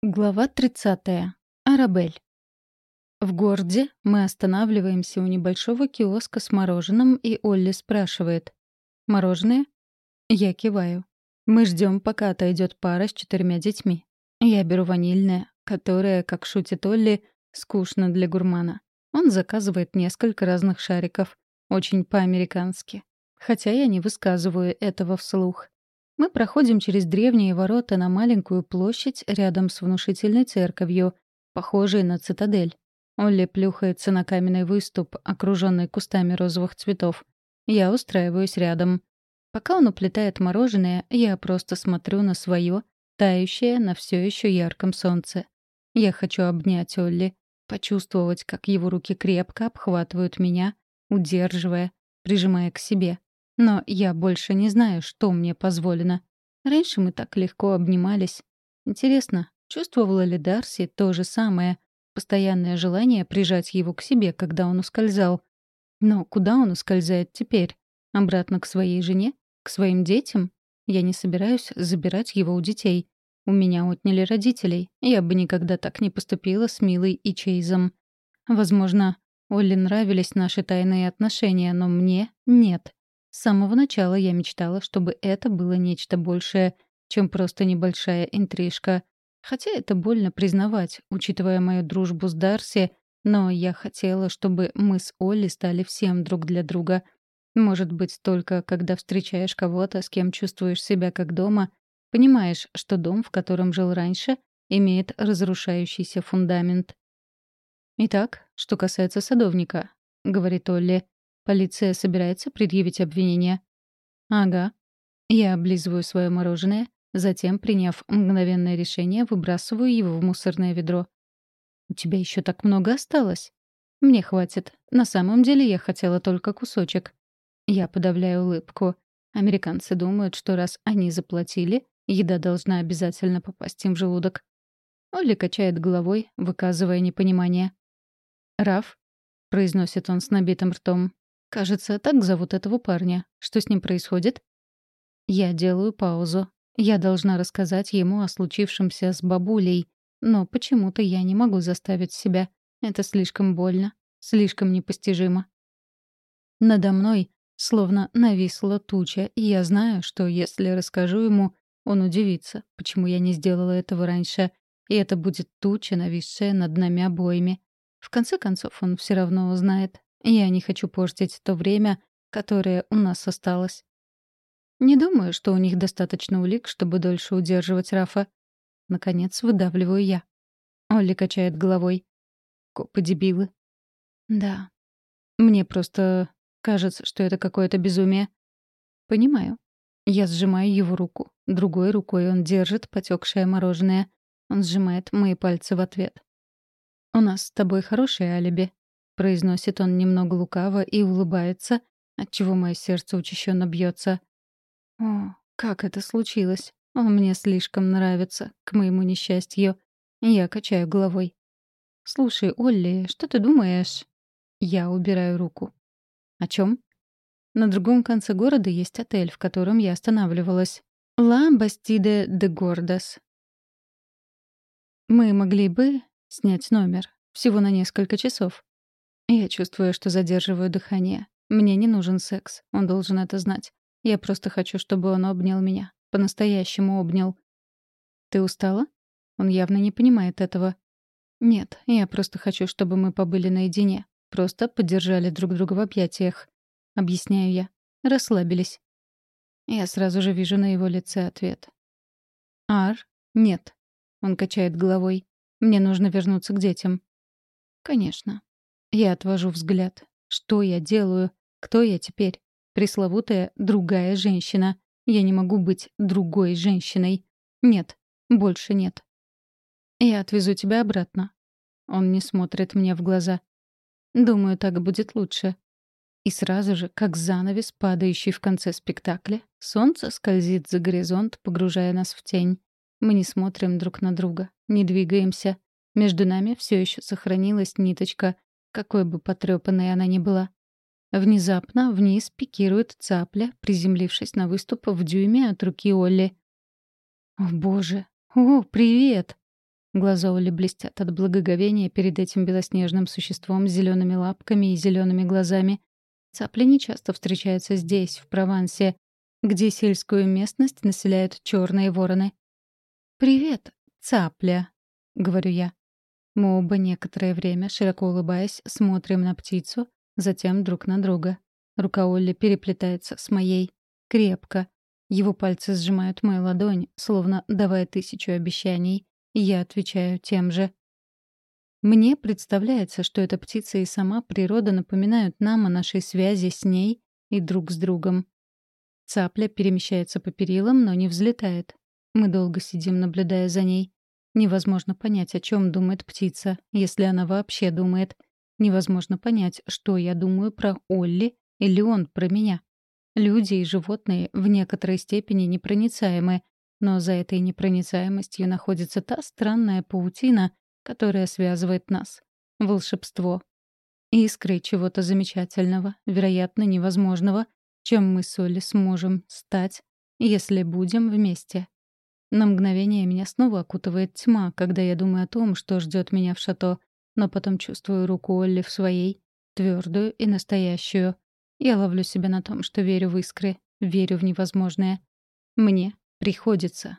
Глава 30. Арабель. В городе мы останавливаемся у небольшого киоска с мороженым, и Олли спрашивает. «Мороженое?» Я киваю. Мы ждем, пока отойдет пара с четырьмя детьми. Я беру ванильное, которое, как шутит Олли, скучно для гурмана. Он заказывает несколько разных шариков. Очень по-американски. Хотя я не высказываю этого вслух. Мы проходим через древние ворота на маленькую площадь рядом с внушительной церковью, похожей на цитадель. Олли плюхается на каменный выступ, окруженный кустами розовых цветов. Я устраиваюсь рядом. Пока он уплетает мороженое, я просто смотрю на свое, тающее на все еще ярком солнце. Я хочу обнять Олли, почувствовать, как его руки крепко обхватывают меня, удерживая, прижимая к себе. Но я больше не знаю, что мне позволено. Раньше мы так легко обнимались. Интересно, чувствовала ли Дарси то же самое? Постоянное желание прижать его к себе, когда он ускользал. Но куда он ускользает теперь? Обратно к своей жене? К своим детям? Я не собираюсь забирать его у детей. У меня отняли родителей. Я бы никогда так не поступила с Милой и Чейзом. Возможно, Олли нравились наши тайные отношения, но мне — нет. С самого начала я мечтала, чтобы это было нечто большее, чем просто небольшая интрижка. Хотя это больно признавать, учитывая мою дружбу с Дарси, но я хотела, чтобы мы с Олли стали всем друг для друга. Может быть, только когда встречаешь кого-то, с кем чувствуешь себя как дома, понимаешь, что дом, в котором жил раньше, имеет разрушающийся фундамент. «Итак, что касается садовника», — говорит Олли, Полиция собирается предъявить обвинение? Ага. Я облизываю свое мороженое, затем, приняв мгновенное решение, выбрасываю его в мусорное ведро. У тебя еще так много осталось? Мне хватит. На самом деле я хотела только кусочек. Я подавляю улыбку. Американцы думают, что раз они заплатили, еда должна обязательно попасть им в желудок. Олли качает головой, выказывая непонимание. «Раф», — произносит он с набитым ртом, Кажется, так зовут этого парня. Что с ним происходит? Я делаю паузу. Я должна рассказать ему о случившемся с бабулей, но почему-то я не могу заставить себя. Это слишком больно, слишком непостижимо. Надо мной словно нависла туча, и я знаю, что если расскажу ему, он удивится, почему я не сделала этого раньше, и это будет туча, нависшая над нами обоими. В конце концов, он все равно узнает, я не хочу портить то время, которое у нас осталось. Не думаю, что у них достаточно улик, чтобы дольше удерживать Рафа. Наконец выдавливаю я. Олли качает головой. Копы-дебилы. Да. Мне просто кажется, что это какое-то безумие. Понимаю. Я сжимаю его руку. Другой рукой он держит потекшее мороженое. Он сжимает мои пальцы в ответ. «У нас с тобой хорошее алиби», произносит он немного лукаво и улыбается, отчего мое сердце учащенно бьется. О, как это случилось? Он мне слишком нравится, к моему несчастью. Я качаю головой. «Слушай, Олли, что ты думаешь?» Я убираю руку. «О чем? На другом конце города есть отель, в котором я останавливалась. «Ла Бастиде де Гордос». Мы могли бы снять номер. Всего на несколько часов. Я чувствую, что задерживаю дыхание. Мне не нужен секс. Он должен это знать. Я просто хочу, чтобы он обнял меня. По-настоящему обнял. Ты устала? Он явно не понимает этого. Нет, я просто хочу, чтобы мы побыли наедине. Просто поддержали друг друга в объятиях. Объясняю я. Расслабились. Я сразу же вижу на его лице ответ. Ар? Нет. Он качает головой. Мне нужно вернуться к детям. Конечно. Я отвожу взгляд. Что я делаю? Кто я теперь? Пресловутая другая женщина. Я не могу быть другой женщиной. Нет, больше нет. Я отвезу тебя обратно. Он не смотрит мне в глаза. Думаю, так будет лучше. И сразу же, как занавес, падающий в конце спектакля, солнце скользит за горизонт, погружая нас в тень. Мы не смотрим друг на друга, не двигаемся. Между нами все еще сохранилась ниточка, какой бы потрёпанной она ни была. Внезапно вниз пикирует цапля, приземлившись на выступ в дюйме от руки Олли. «О, боже! О, привет!» — Глаза Оли блестят от благоговения перед этим белоснежным существом с зелеными лапками и зелеными глазами. Цапли нечасто встречаются здесь, в Провансе, где сельскую местность населяют черные вороны. «Привет, цапля», — говорю я. Мы оба некоторое время, широко улыбаясь, смотрим на птицу, затем друг на друга. Рука Олли переплетается с моей. Крепко. Его пальцы сжимают мою ладонь, словно давая тысячу обещаний. Я отвечаю тем же. Мне представляется, что эта птица и сама природа напоминают нам о нашей связи с ней и друг с другом. Цапля перемещается по перилам, но не взлетает. Мы долго сидим, наблюдая за ней. Невозможно понять, о чем думает птица, если она вообще думает. Невозможно понять, что я думаю про Олли или он про меня. Люди и животные в некоторой степени непроницаемы, но за этой непроницаемостью находится та странная паутина, которая связывает нас. Волшебство. Искры чего-то замечательного, вероятно, невозможного, чем мы с Олли сможем стать, если будем вместе. На мгновение меня снова окутывает тьма, когда я думаю о том, что ждет меня в шато, но потом чувствую руку Олли в своей, твердую и настоящую. Я ловлю себя на том, что верю в искры, верю в невозможное. Мне приходится